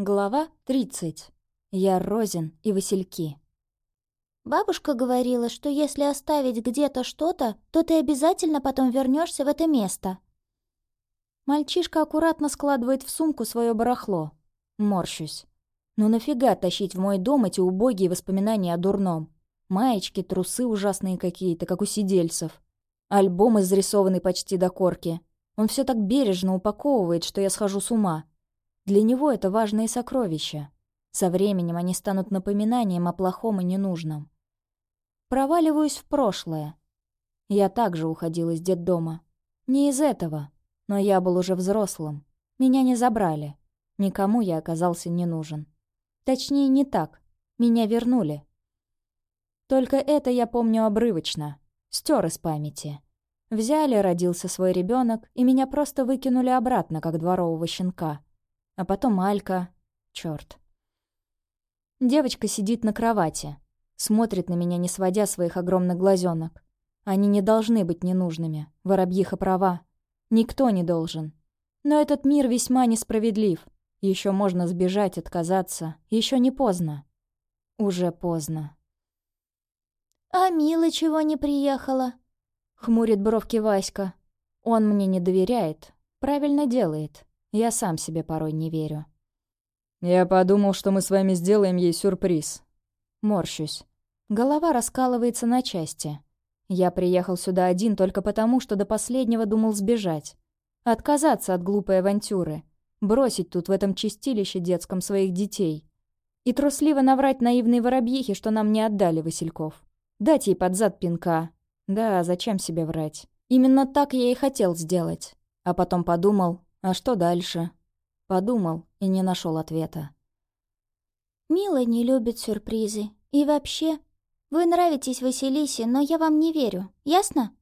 Глава 30. Я Розин и Васильки. Бабушка говорила, что если оставить где-то что-то, то ты обязательно потом вернешься в это место. Мальчишка аккуратно складывает в сумку свое барахло. Морщусь. Ну нафига тащить в мой дом эти убогие воспоминания о дурном? Маечки, трусы ужасные какие-то, как у сидельцев. Альбом изрисованный почти до корки. Он все так бережно упаковывает, что я схожу с ума. Для него это важные сокровища. Со временем они станут напоминанием о плохом и ненужном. Проваливаюсь в прошлое. Я также уходил из детдома. Не из этого, но я был уже взрослым. Меня не забрали. Никому я оказался не нужен. Точнее, не так. Меня вернули. Только это я помню обрывочно. Стер из памяти. Взяли, родился свой ребенок, и меня просто выкинули обратно, как дворового щенка. А потом Алька. Чёрт. Девочка сидит на кровати. Смотрит на меня, не сводя своих огромных глазенок. Они не должны быть ненужными. Воробьиха права. Никто не должен. Но этот мир весьма несправедлив. Еще можно сбежать, отказаться. Еще не поздно. Уже поздно. «А Мила чего не приехала?» Хмурит бровки Васька. Он мне не доверяет. Правильно делает. Я сам себе порой не верю. «Я подумал, что мы с вами сделаем ей сюрприз». Морщусь. Голова раскалывается на части. Я приехал сюда один только потому, что до последнего думал сбежать. Отказаться от глупой авантюры. Бросить тут в этом чистилище детском своих детей. И трусливо наврать наивной воробьихе, что нам не отдали Васильков. Дать ей под зад пинка. Да, зачем себе врать? Именно так я и хотел сделать. А потом подумал, а что дальше? Подумал и не нашел ответа. «Мила не любит сюрпризы. И вообще, вы нравитесь Василисе, но я вам не верю. Ясно?»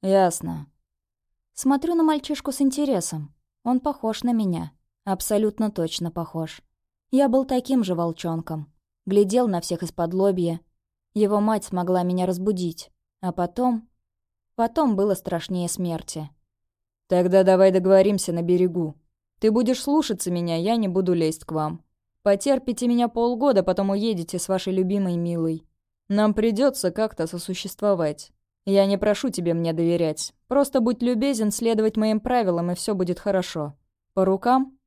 «Ясно». Смотрю на мальчишку с интересом. Он похож на меня. Абсолютно точно похож. Я был таким же волчонком. Глядел на всех из-под лобья. Его мать смогла меня разбудить. А потом... Потом было страшнее смерти. «Тогда давай договоримся на берегу. Ты будешь слушаться меня, я не буду лезть к вам. Потерпите меня полгода, потом уедете с вашей любимой милой. Нам придется как-то сосуществовать. Я не прошу тебе мне доверять. Просто будь любезен следовать моим правилам, и все будет хорошо. По рукам?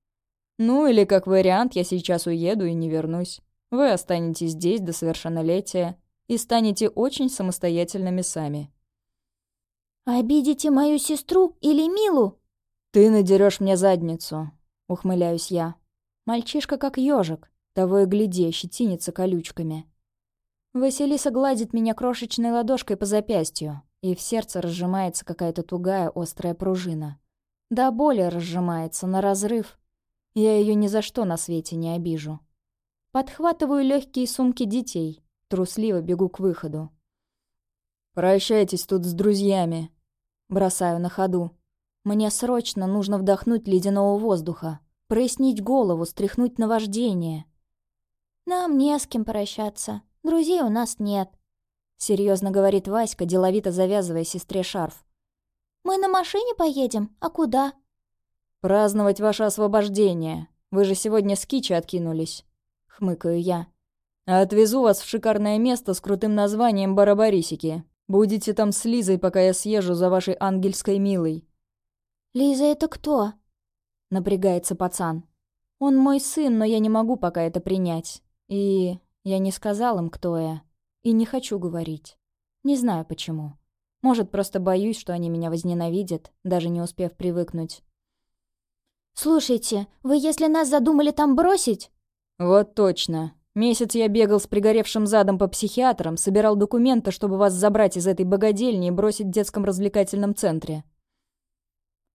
Ну или как вариант, я сейчас уеду и не вернусь. Вы останетесь здесь до совершеннолетия и станете очень самостоятельными сами. «Обидите мою сестру или Милу?» «Ты надерешь мне задницу», — ухмыляюсь я. Мальчишка как ежик, того и гляди, щетинится колючками. Василиса гладит меня крошечной ладошкой по запястью, и в сердце разжимается какая-то тугая острая пружина. До боли разжимается, на разрыв. Я ее ни за что на свете не обижу. Подхватываю легкие сумки детей, трусливо бегу к выходу. «Прощайтесь тут с друзьями», — бросаю на ходу. «Мне срочно нужно вдохнуть ледяного воздуха, прояснить голову, стряхнуть наваждение». «Нам не с кем прощаться. Друзей у нас нет», — серьезно говорит Васька, деловито завязывая сестре шарф. «Мы на машине поедем? А куда?» «Праздновать ваше освобождение. Вы же сегодня с Кичи откинулись», — хмыкаю я. «Отвезу вас в шикарное место с крутым названием Барабарисики. Будете там с Лизой, пока я съезжу за вашей ангельской милой». «Лиза это кто?» — напрягается пацан. «Он мой сын, но я не могу пока это принять. И я не сказал им, кто я. И не хочу говорить. Не знаю почему. Может, просто боюсь, что они меня возненавидят, даже не успев привыкнуть». «Слушайте, вы если нас задумали там бросить...» «Вот точно. Месяц я бегал с пригоревшим задом по психиатрам, собирал документы, чтобы вас забрать из этой богадельни и бросить в детском развлекательном центре.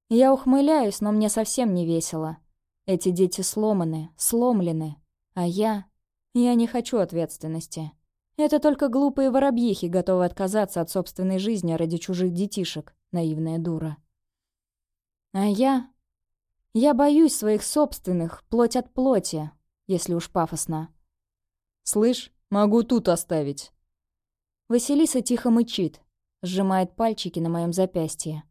Я ухмыляюсь, но мне совсем не весело. Эти дети сломаны, сломлены. А я... Я не хочу ответственности. Это только глупые воробьихи готовы отказаться от собственной жизни ради чужих детишек, наивная дура. А я... Я боюсь своих собственных, плоть от плоти, если уж пафосно. «Слышь, могу тут оставить». Василиса тихо мычит, сжимает пальчики на моем запястье.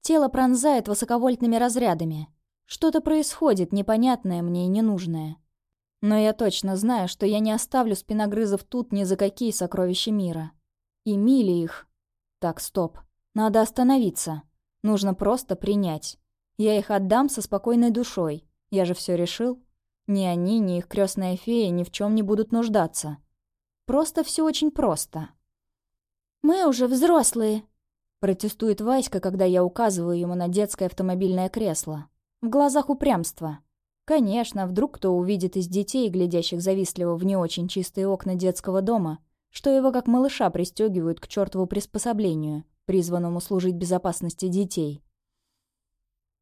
Тело пронзает высоковольтными разрядами. Что-то происходит непонятное мне и ненужное. Но я точно знаю, что я не оставлю спиногрызов тут ни за какие сокровища мира. И мили их. Так, стоп. Надо остановиться. Нужно просто принять. Я их отдам со спокойной душой. Я же все решил. Ни они, ни их крестная фея ни в чем не будут нуждаться. Просто все очень просто. «Мы уже взрослые», — протестует Васька, когда я указываю ему на детское автомобильное кресло. В глазах упрямство. Конечно, вдруг кто увидит из детей, глядящих завистливо в не очень чистые окна детского дома, что его как малыша пристегивают к чертову приспособлению, призванному служить безопасности детей.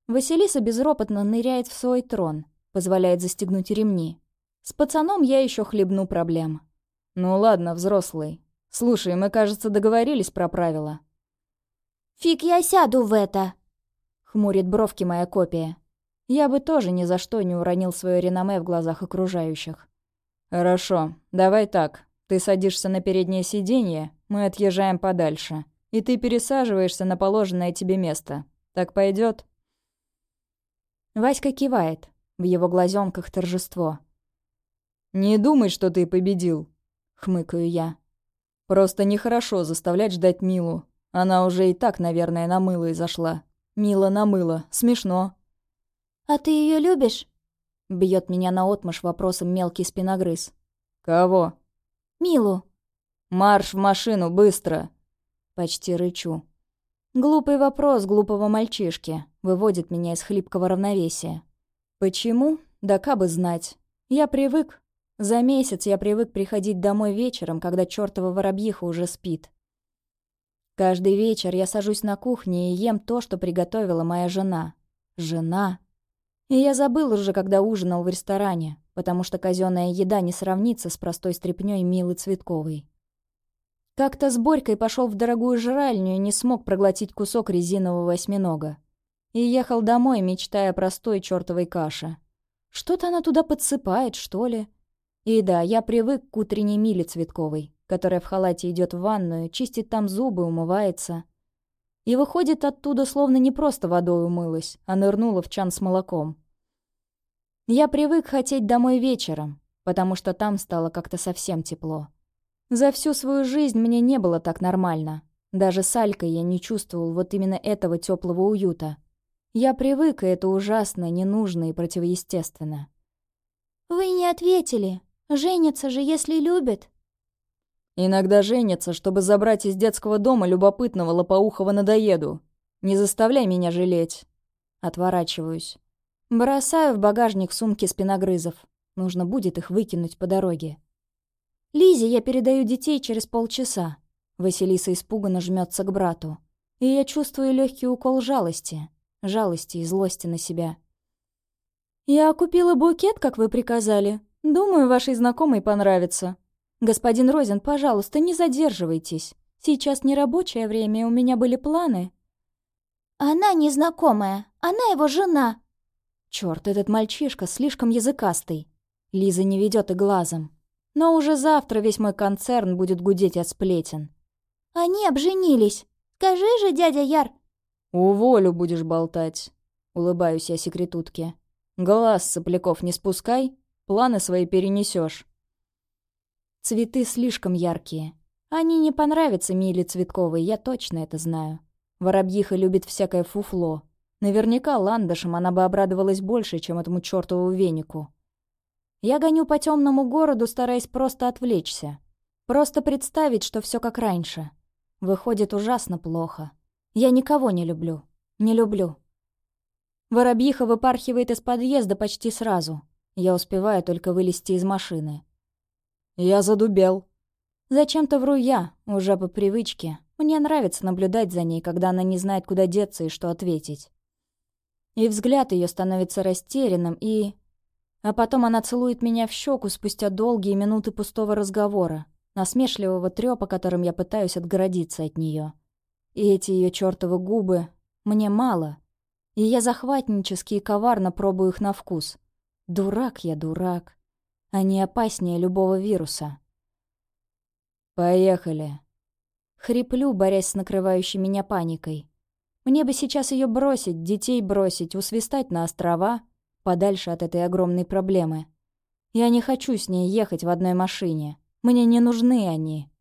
Василиса безропотно ныряет в свой трон, позволяет застегнуть ремни. С пацаном я еще хлебну проблем. «Ну ладно, взрослый. Слушай, мы, кажется, договорились про правила». «Фиг я сяду в это!» — хмурит бровки моя копия. Я бы тоже ни за что не уронил свое реноме в глазах окружающих. «Хорошо, давай так. Ты садишься на переднее сиденье, мы отъезжаем подальше, и ты пересаживаешься на положенное тебе место. Так пойдет? Васька кивает. В его глазенках торжество. «Не думай, что ты победил», — хмыкаю я. «Просто нехорошо заставлять ждать Милу. Она уже и так, наверное, на мыло и зашла. Мила на мыло. Смешно. «А ты ее любишь?» Бьет меня наотмашь вопросом мелкий спиногрыз. «Кого?» «Милу». «Марш в машину, быстро!» Почти рычу. Глупый вопрос глупого мальчишки выводит меня из хлипкого равновесия. Почему? Да кабы знать. Я привык. За месяц я привык приходить домой вечером, когда чертова воробьиха уже спит. Каждый вечер я сажусь на кухне и ем то, что приготовила моя жена. Жена. И я забыл уже, когда ужинал в ресторане, потому что казенная еда не сравнится с простой стряпнёй Милы Цветковой. Как-то с Борькой пошел в дорогую жральню и не смог проглотить кусок резинового осьминога. И ехал домой, мечтая о простой чертовой каше. Что-то она туда подсыпает, что ли? И да, я привык к утренней Миле Цветковой, которая в халате идет в ванную, чистит там зубы, умывается. И выходит оттуда, словно не просто водой умылась, а нырнула в чан с молоком. Я привык хотеть домой вечером, потому что там стало как-то совсем тепло. За всю свою жизнь мне не было так нормально. Даже с Алькой я не чувствовал вот именно этого теплого уюта. Я привык, и это ужасно, ненужно и противоестественно. «Вы не ответили. Женятся же, если любят». «Иногда женятся, чтобы забрать из детского дома любопытного лопоухого надоеду. Не заставляй меня жалеть». Отворачиваюсь. Бросаю в багажник сумки спиногрызов. Нужно будет их выкинуть по дороге. Лизе я передаю детей через полчаса. Василиса испуганно жмется к брату. И я чувствую легкий укол жалости. Жалости и злости на себя. «Я купила букет, как вы приказали. Думаю, вашей знакомой понравится. Господин Розин, пожалуйста, не задерживайтесь. Сейчас не рабочее время, у меня были планы». «Она незнакомая. Она его жена», Черт, этот мальчишка слишком языкастый. Лиза не ведет и глазом. Но уже завтра весь мой концерн будет гудеть от сплетен. Они обженились. Скажи же, дядя Яр. Уволю будешь болтать. Улыбаюсь я секретутке. Глаз сопляков не спускай, планы свои перенесешь. Цветы слишком яркие. Они не понравятся Миле Цветковой, я точно это знаю. Воробьиха любит всякое фуфло. Наверняка ландышем она бы обрадовалась больше, чем этому чертову венику. Я гоню по темному городу, стараясь просто отвлечься. Просто представить, что все как раньше. Выходит ужасно плохо. Я никого не люблю. Не люблю. Воробьиха выпархивает из подъезда почти сразу. Я успеваю только вылезти из машины. «Я задубел». Зачем-то вру я, уже по привычке. Мне нравится наблюдать за ней, когда она не знает, куда деться и что ответить. И взгляд ее становится растерянным, и... А потом она целует меня в щеку спустя долгие минуты пустого разговора, насмешливого трёпа, которым я пытаюсь отгородиться от нее. И эти ее чертовы губы мне мало. И я захватнически и коварно пробую их на вкус. Дурак я, дурак. Они опаснее любого вируса. «Поехали». Хриплю, борясь с накрывающей меня паникой. Мне бы сейчас ее бросить, детей бросить, усвистать на острова, подальше от этой огромной проблемы. Я не хочу с ней ехать в одной машине. Мне не нужны они.